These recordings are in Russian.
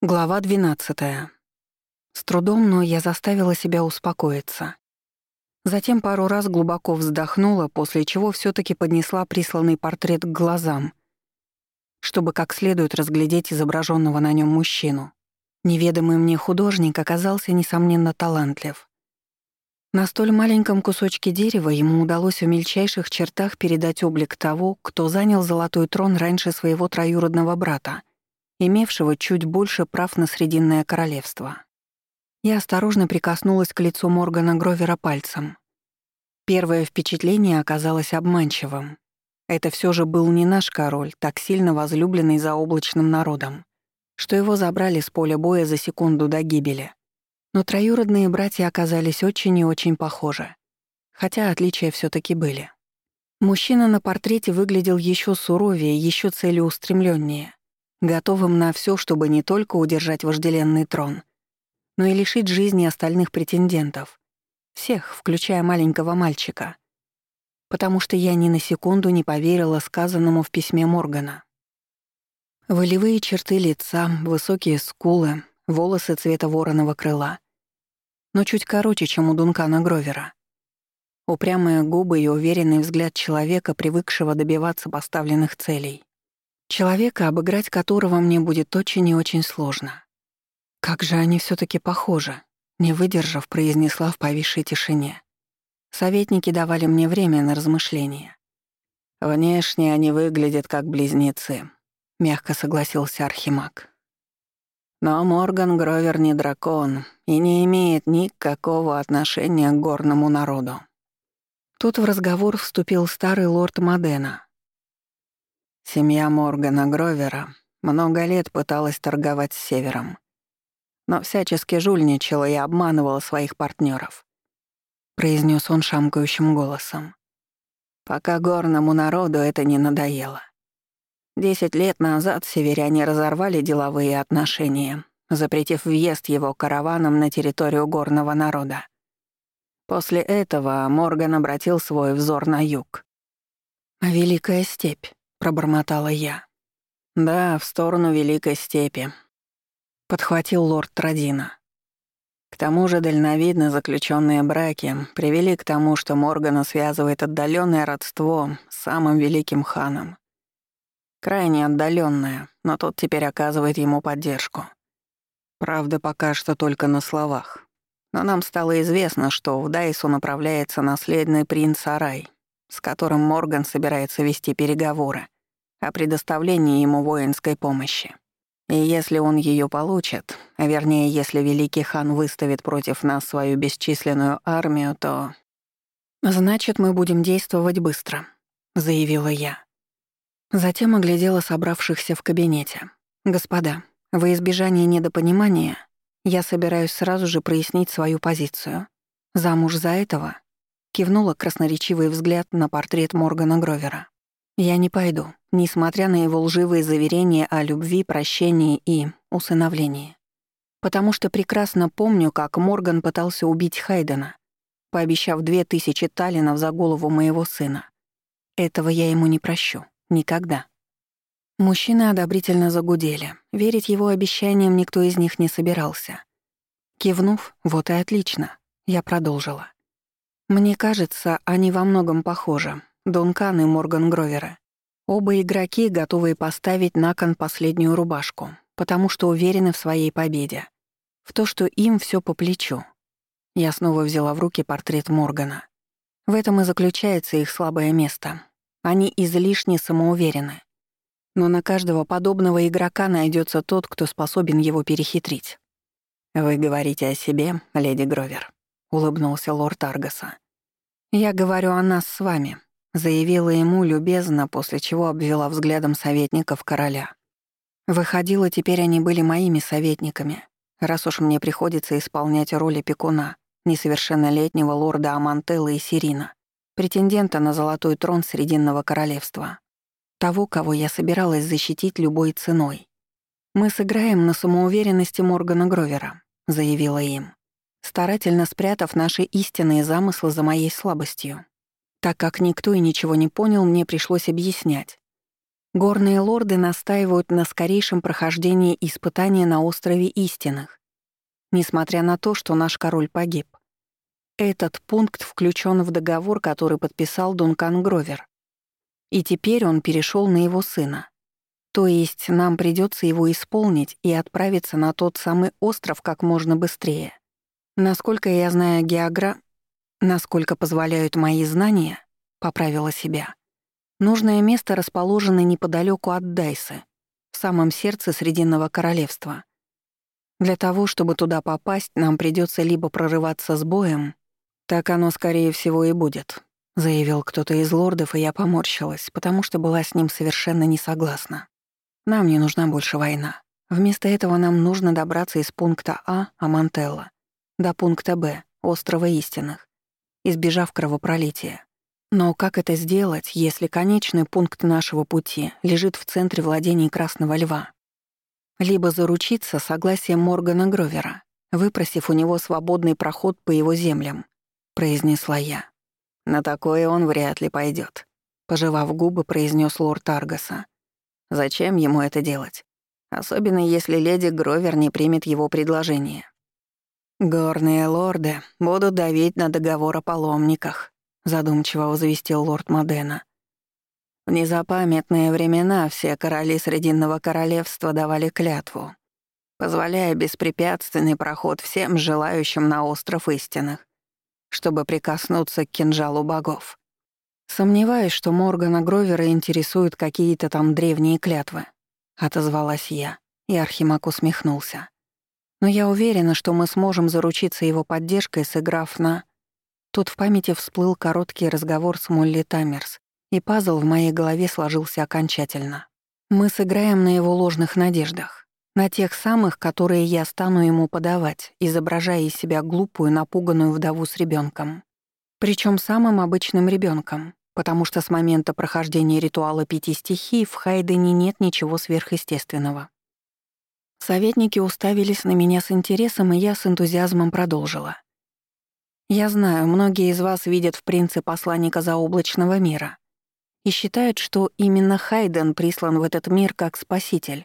Глава 12. С трудом, но я заставила себя успокоиться. Затем пару раз глубоко вздохнула, после чего все таки поднесла присланный портрет к глазам, чтобы как следует разглядеть изображенного на нем мужчину. Неведомый мне художник оказался, несомненно, талантлив. На столь маленьком кусочке дерева ему удалось в мельчайших чертах передать облик того, кто занял золотой трон раньше своего троюродного брата — имевшего чуть больше прав на Срединное королевство. Я осторожно прикоснулась к лицу Моргана Гровера пальцем. Первое впечатление оказалось обманчивым. Это все же был не наш король, так сильно возлюбленный заоблачным народом, что его забрали с поля боя за секунду до гибели. Но троюродные братья оказались очень и очень похожи. Хотя отличия все таки были. Мужчина на портрете выглядел еще суровее, еще целеустремленнее готовым на все, чтобы не только удержать вожделенный трон, но и лишить жизни остальных претендентов. Всех, включая маленького мальчика. Потому что я ни на секунду не поверила сказанному в письме Моргана. Волевые черты лица, высокие скулы, волосы цвета вороного крыла. Но чуть короче, чем у Дункана Гровера. Упрямые губы и уверенный взгляд человека, привыкшего добиваться поставленных целей. Человека, обыграть которого мне будет очень и очень сложно. Как же они все таки похожи, не выдержав, произнесла в повисшей тишине. Советники давали мне время на размышления. «Внешне они выглядят как близнецы», — мягко согласился Архимаг. «Но Морган Гровер не дракон и не имеет никакого отношения к горному народу». Тут в разговор вступил старый лорд Модена, Семья Моргана Гровера много лет пыталась торговать с Севером, но всячески жульничала и обманывала своих партнеров. произнес он шамкающим голосом. Пока горному народу это не надоело. Десять лет назад северяне разорвали деловые отношения, запретив въезд его караваном на территорию горного народа. После этого Морган обратил свой взор на юг. «Великая степь», — пробормотала я. «Да, в сторону Великой Степи», — подхватил лорд Традина. К тому же дальновидно заключенные браки привели к тому, что Моргана связывает отдаленное родство с самым великим ханом. Крайне отдаленное, но тот теперь оказывает ему поддержку. Правда, пока что только на словах. Но нам стало известно, что в Дайсу направляется наследный принц Арай, с которым Морган собирается вести переговоры о предоставлении ему воинской помощи. И если он ее получит, а вернее, если Великий Хан выставит против нас свою бесчисленную армию, то... «Значит, мы будем действовать быстро», — заявила я. Затем оглядела собравшихся в кабинете. «Господа, во избежание недопонимания я собираюсь сразу же прояснить свою позицию. Замуж за этого Кивнула красноречивый взгляд на портрет Моргана Гровера. «Я не пойду, несмотря на его лживые заверения о любви, прощении и усыновлении. Потому что прекрасно помню, как Морган пытался убить Хайдена, пообещав две тысячи талинов за голову моего сына. Этого я ему не прощу. Никогда». Мужчины одобрительно загудели. Верить его обещаниям никто из них не собирался. Кивнув, вот и отлично, я продолжила. Мне кажется, они во многом похожи. Дункан и Морган Гровера. Оба игроки, готовые поставить на кон последнюю рубашку, потому что уверены в своей победе. В то, что им все по плечу. Я снова взяла в руки портрет Моргана. В этом и заключается их слабое место. Они излишне самоуверены. Но на каждого подобного игрока найдется тот, кто способен его перехитрить. «Вы говорите о себе, леди Гровер», — улыбнулся лорд Аргаса. «Я говорю о нас с вами», — заявила ему любезно, после чего обвела взглядом советников короля. Выходило, теперь они были моими советниками, раз уж мне приходится исполнять роль опекуна, несовершеннолетнего лорда Амантелла и Сирина, претендента на золотой трон Срединного королевства. Того, кого я собиралась защитить любой ценой. «Мы сыграем на самоуверенности Моргана Гровера», — заявила им старательно спрятав наши истинные замыслы за моей слабостью. Так как никто и ничего не понял, мне пришлось объяснять. Горные лорды настаивают на скорейшем прохождении испытания на острове Истинных, несмотря на то, что наш король погиб. Этот пункт включен в договор, который подписал Дункан Гровер. И теперь он перешел на его сына. То есть нам придется его исполнить и отправиться на тот самый остров как можно быстрее. Насколько я знаю геогра... Насколько позволяют мои знания, поправила себя. Нужное место расположено неподалеку от Дайсы, в самом сердце Срединного королевства. Для того, чтобы туда попасть, нам придется либо прорываться с боем, так оно, скорее всего, и будет, заявил кто-то из лордов, и я поморщилась, потому что была с ним совершенно не согласна. Нам не нужна больше война. Вместо этого нам нужно добраться из пункта А, Амантелла, до пункта Б, острова Истинных, избежав кровопролития. Но как это сделать, если конечный пункт нашего пути лежит в центре владений Красного Льва? Либо заручиться согласием Моргана Гровера, выпросив у него свободный проход по его землям, произнесла я. На такое он вряд ли пойдет, пожевав губы, произнес лорд Аргаса. Зачем ему это делать? Особенно если леди Гровер не примет его предложение. «Горные лорды будут давить на договор о паломниках», задумчиво возвестил лорд Модена. В незапамятные времена все короли Срединного королевства давали клятву, позволяя беспрепятственный проход всем желающим на остров истинных, чтобы прикоснуться к кинжалу богов. Сомневаюсь, что Моргана Гровера интересуют какие-то там древние клятвы, отозвалась я, и Архимаг усмехнулся. Но я уверена, что мы сможем заручиться его поддержкой, сыграв на Тут в памяти всплыл короткий разговор с Молли Таммерс, и пазл в моей голове сложился окончательно. Мы сыграем на его ложных надеждах, на тех самых, которые я стану ему подавать, изображая из себя глупую, напуганную вдову с ребенком. Причем самым обычным ребенком, потому что с момента прохождения ритуала пяти стихий в Хайдене нет ничего сверхъестественного. Советники уставились на меня с интересом, и я с энтузиазмом продолжила. Я знаю, многие из вас видят в принце посланника заоблачного мира и считают, что именно Хайден прислан в этот мир как спаситель,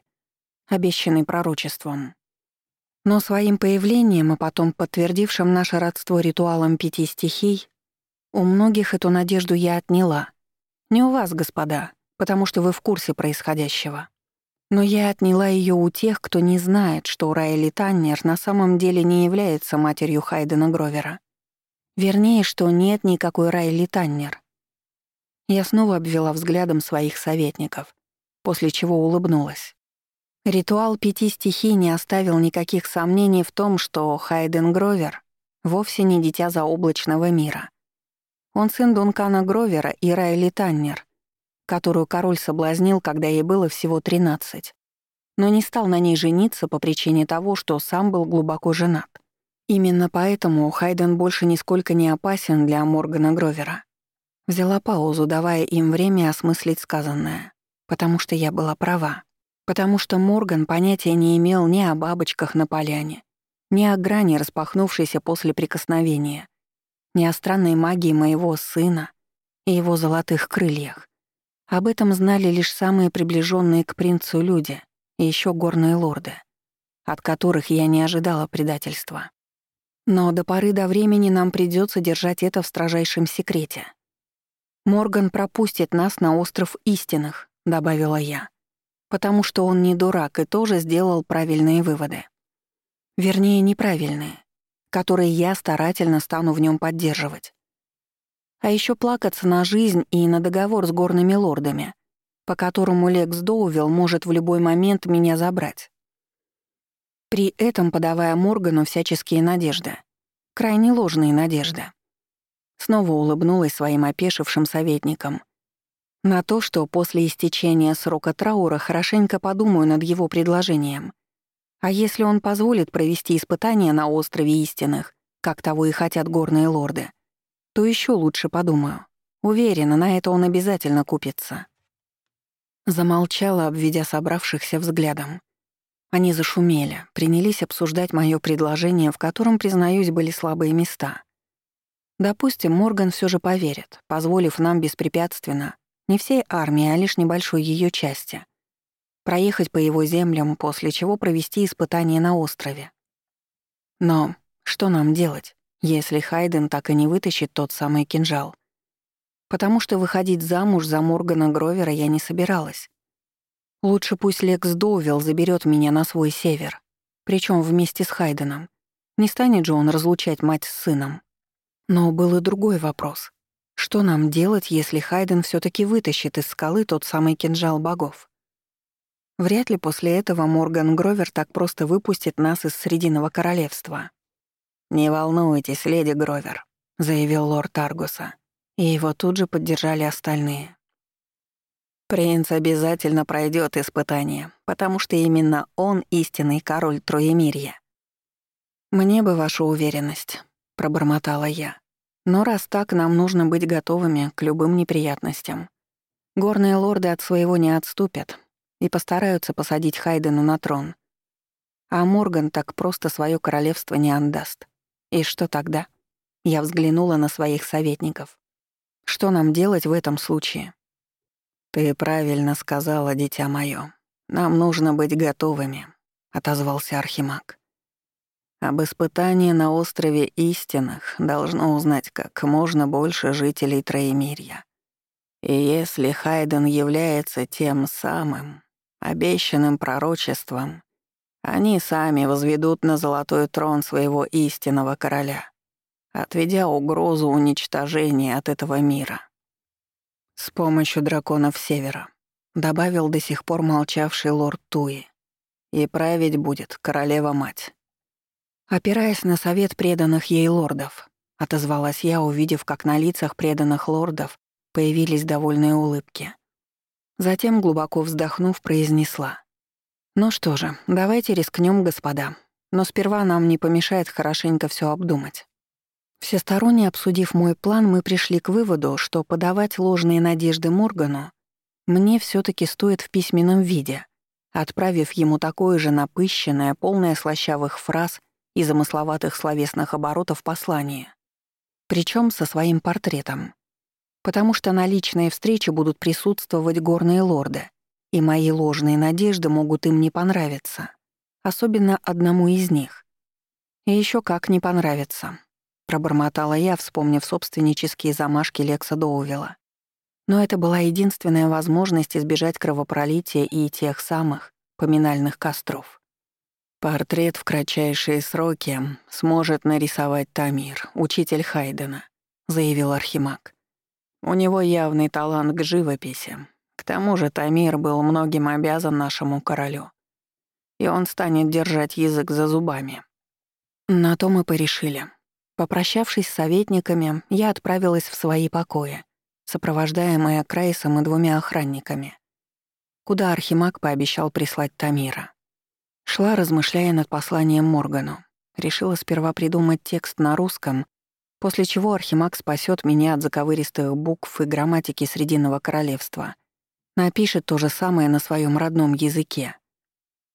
обещанный пророчеством. Но своим появлением, а потом подтвердившим наше родство ритуалом пяти стихий, у многих эту надежду я отняла. Не у вас, господа, потому что вы в курсе происходящего. Но я отняла ее у тех, кто не знает, что Райли Таннер на самом деле не является матерью Хайдена Гровера. Вернее, что нет никакой Райли Таннер. Я снова обвела взглядом своих советников, после чего улыбнулась. Ритуал пяти стихий не оставил никаких сомнений в том, что Хайден Гровер вовсе не дитя заоблачного мира. Он сын Дункана Гровера и Райли Таннер, которую король соблазнил, когда ей было всего 13, но не стал на ней жениться по причине того, что сам был глубоко женат. Именно поэтому Хайден больше нисколько не опасен для Моргана Гровера. Взяла паузу, давая им время осмыслить сказанное. Потому что я была права. Потому что Морган понятия не имел ни о бабочках на поляне, ни о грани, распахнувшейся после прикосновения, ни о странной магии моего сына и его золотых крыльях. Об этом знали лишь самые приближенные к принцу люди и еще горные лорды, от которых я не ожидала предательства. Но до поры до времени нам придется держать это в строжайшем секрете. Морган пропустит нас на остров истинных, добавила я, потому что он не дурак и тоже сделал правильные выводы. Вернее, неправильные, которые я старательно стану в нем поддерживать. А еще плакаться на жизнь и на договор с горными лордами, по которому Лекс Доувилл может в любой момент меня забрать при этом подавая Моргану всяческие надежды. Крайне ложные надежды. Снова улыбнулась своим опешившим советникам. На то, что после истечения срока траура хорошенько подумаю над его предложением. А если он позволит провести испытания на острове истинных, как того и хотят горные лорды, то еще лучше подумаю. Уверена, на это он обязательно купится. Замолчала, обведя собравшихся взглядом. Они зашумели, принялись обсуждать мое предложение, в котором, признаюсь, были слабые места. Допустим, Морган все же поверит, позволив нам беспрепятственно Не всей армии, а лишь небольшой ее части. Проехать по его землям, после чего провести испытания на острове. Но что нам делать, если Хайден так и не вытащит тот самый кинжал? Потому что выходить замуж за Моргана Гровера я не собиралась. Лучше пусть Лекс Доувилл заберет меня на свой север, причем вместе с Хайденом. Не станет же он разлучать мать с сыном. Но был и другой вопрос. Что нам делать, если Хайден все таки вытащит из скалы тот самый кинжал богов? Вряд ли после этого Морган Гровер так просто выпустит нас из Срединного королевства. «Не волнуйтесь, леди Гровер», — заявил лорд Аргуса. И его тут же поддержали остальные. «Принц обязательно пройдет испытание, потому что именно он истинный король Троемирья». «Мне бы вашу уверенность», — пробормотала я. «Но раз так, нам нужно быть готовыми к любым неприятностям. Горные лорды от своего не отступят и постараются посадить Хайдена на трон. А Морган так просто свое королевство не отдаст. И что тогда? Я взглянула на своих советников. Что нам делать в этом случае? Ты правильно сказала, дитя моё. Нам нужно быть готовыми, отозвался Архимаг. Об испытании на острове Истинных должно узнать как можно больше жителей Троемирья. И если Хайден является тем самым, обещанным пророчеством, они сами возведут на золотой трон своего истинного короля, отведя угрозу уничтожения от этого мира. С помощью драконов Севера, добавил до сих пор молчавший лорд Туи, и править будет королева-мать. Опираясь на совет преданных ей лордов, отозвалась я, увидев, как на лицах преданных лордов появились довольные улыбки. Затем, глубоко вздохнув, произнесла. «Ну что же, давайте рискнем, господа. Но сперва нам не помешает хорошенько все обдумать». Всесторонне обсудив мой план, мы пришли к выводу, что подавать ложные надежды Моргану мне все таки стоит в письменном виде, отправив ему такое же напыщенное, полное слащавых фраз и замысловатых словесных оборотов послание. Причем со своим портретом. Потому что на личной встрече будут присутствовать горные лорды, и мои ложные надежды могут им не понравиться. Особенно одному из них. И еще как не понравится. Пробормотала я, вспомнив собственнические замашки Лекса Доувела. Но это была единственная возможность избежать кровопролития и тех самых поминальных костров. Портрет в кратчайшие сроки сможет нарисовать Тамир, учитель Хайдена, заявил Архимаг. У него явный талант к живописи. К тому же Тамир был многим обязан нашему королю. И он станет держать язык за зубами. На то мы порешили. Попрощавшись с советниками, я отправилась в свои покои, сопровождаемая Крайсом и двумя охранниками, куда Архимаг пообещал прислать Тамира. Шла, размышляя над посланием Моргану. Решила сперва придумать текст на русском, после чего Архимаг спасет меня от заковыристых букв и грамматики Срединного Королевства. Напишет то же самое на своем родном языке.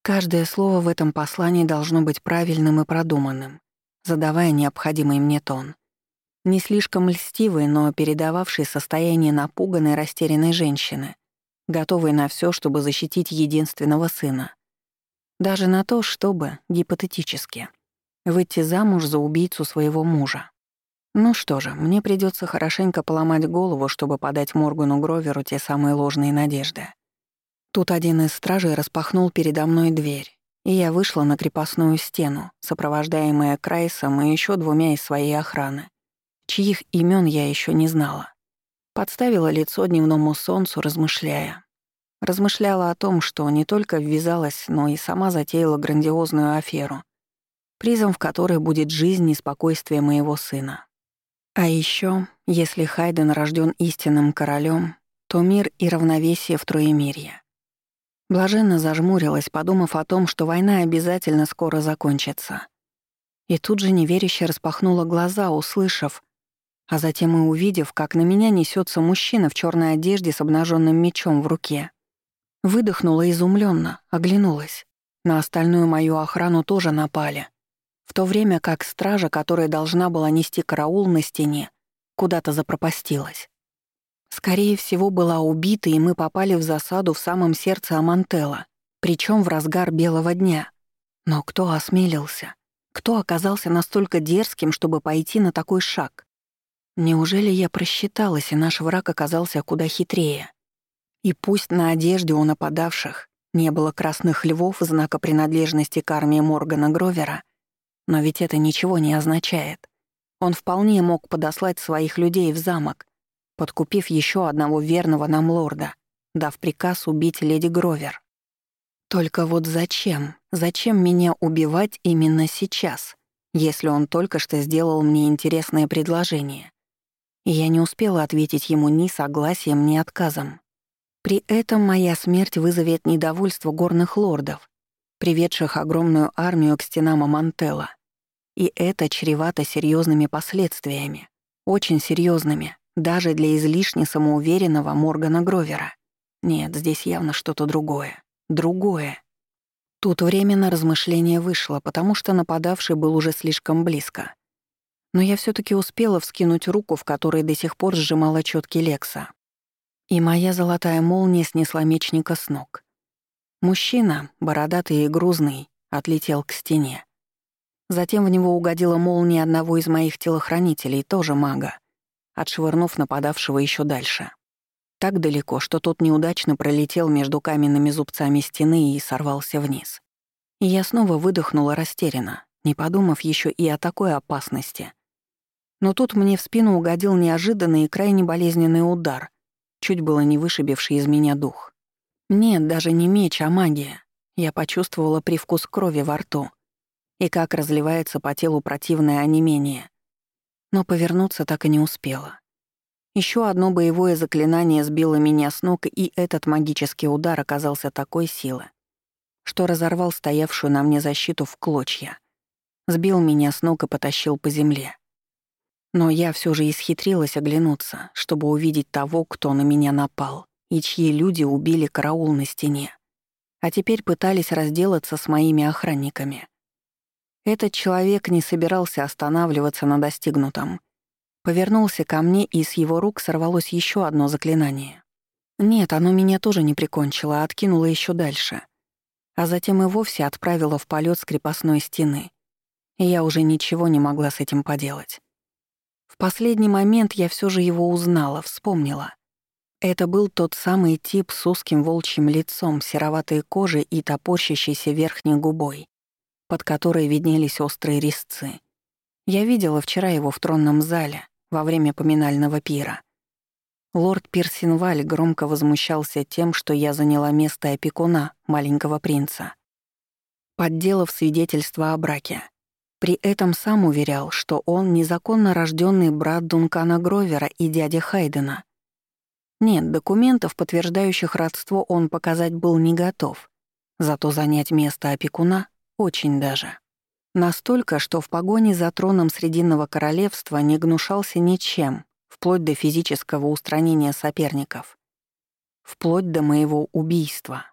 Каждое слово в этом послании должно быть правильным и продуманным, задавая необходимый мне тон. Не слишком льстивый, но передававший состояние напуганной, растерянной женщины, готовой на все, чтобы защитить единственного сына. Даже на то, чтобы, гипотетически, выйти замуж за убийцу своего мужа. Ну что же, мне придется хорошенько поломать голову, чтобы подать Моргану Гроверу те самые ложные надежды. Тут один из стражей распахнул передо мной дверь, и я вышла на крепостную стену, сопровождаемая Крайсом и еще двумя из своей охраны, чьих имен я еще не знала. Подставила лицо дневному солнцу, размышляя. Размышляла о том, что не только ввязалась, но и сама затеяла грандиозную аферу, призом в которой будет жизнь и спокойствие моего сына. А еще, если Хайден рожден истинным королем, то мир и равновесие в Троемирье. Блаженно зажмурилась, подумав о том, что война обязательно скоро закончится. И тут же неверяще распахнула глаза, услышав, а затем и увидев, как на меня несется мужчина в черной одежде с обнаженным мечом в руке. Выдохнула изумленно, оглянулась. На остальную мою охрану тоже напали. В то время как стража, которая должна была нести караул на стене, куда-то запропастилась. Скорее всего, была убита, и мы попали в засаду в самом сердце Амантелла, причем в разгар белого дня. Но кто осмелился? Кто оказался настолько дерзким, чтобы пойти на такой шаг? Неужели я просчиталась, и наш враг оказался куда хитрее? И пусть на одежде у нападавших не было красных львов, знака принадлежности к армии Моргана Гровера, но ведь это ничего не означает. Он вполне мог подослать своих людей в замок, подкупив еще одного верного нам лорда, дав приказ убить леди Гровер. Только вот зачем? Зачем меня убивать именно сейчас, если он только что сделал мне интересное предложение? и я не успела ответить ему ни согласием, ни отказом. При этом моя смерть вызовет недовольство горных лордов, приведших огромную армию к стенам Амантелла. И это чревато серьезными последствиями, очень серьезными, даже для излишне самоуверенного Моргана Гровера. Нет, здесь явно что-то другое. Другое. Тут время на размышление вышло, потому что нападавший был уже слишком близко но я все таки успела вскинуть руку, в которой до сих пор сжимала четки Лекса. И моя золотая молния снесла мечника с ног. Мужчина, бородатый и грузный, отлетел к стене. Затем в него угодила молния одного из моих телохранителей, тоже мага, отшвырнув нападавшего еще дальше. Так далеко, что тот неудачно пролетел между каменными зубцами стены и сорвался вниз. И я снова выдохнула растерянно, не подумав еще и о такой опасности. Но тут мне в спину угодил неожиданный и крайне болезненный удар, чуть было не вышибивший из меня дух. Нет, даже не меч, а магия. Я почувствовала привкус крови во рту и как разливается по телу противное онемение. Но повернуться так и не успела. Еще одно боевое заклинание сбило меня с ног, и этот магический удар оказался такой силы, что разорвал стоявшую на мне защиту в клочья. Сбил меня с ног и потащил по земле. Но я все же исхитрилась оглянуться, чтобы увидеть того, кто на меня напал, и чьи люди убили караул на стене. А теперь пытались разделаться с моими охранниками. Этот человек не собирался останавливаться на достигнутом. Повернулся ко мне, и с его рук сорвалось еще одно заклинание. Нет, оно меня тоже не прикончило, а откинуло еще дальше. А затем и вовсе отправило в полет с крепостной стены. И я уже ничего не могла с этим поделать последний момент я все же его узнала, вспомнила. Это был тот самый тип с узким волчьим лицом, сероватой кожей и топорщащейся верхней губой, под которой виднелись острые резцы. Я видела вчера его в тронном зале во время поминального пира. Лорд Пирсинваль громко возмущался тем, что я заняла место опекуна маленького принца, подделав свидетельство о браке. При этом сам уверял, что он незаконно рожденный брат Дункана Гровера и дядя Хайдена. Нет, документов, подтверждающих родство, он показать был не готов. Зато занять место опекуна — очень даже. Настолько, что в погоне за троном Срединного королевства не гнушался ничем, вплоть до физического устранения соперников. Вплоть до моего убийства.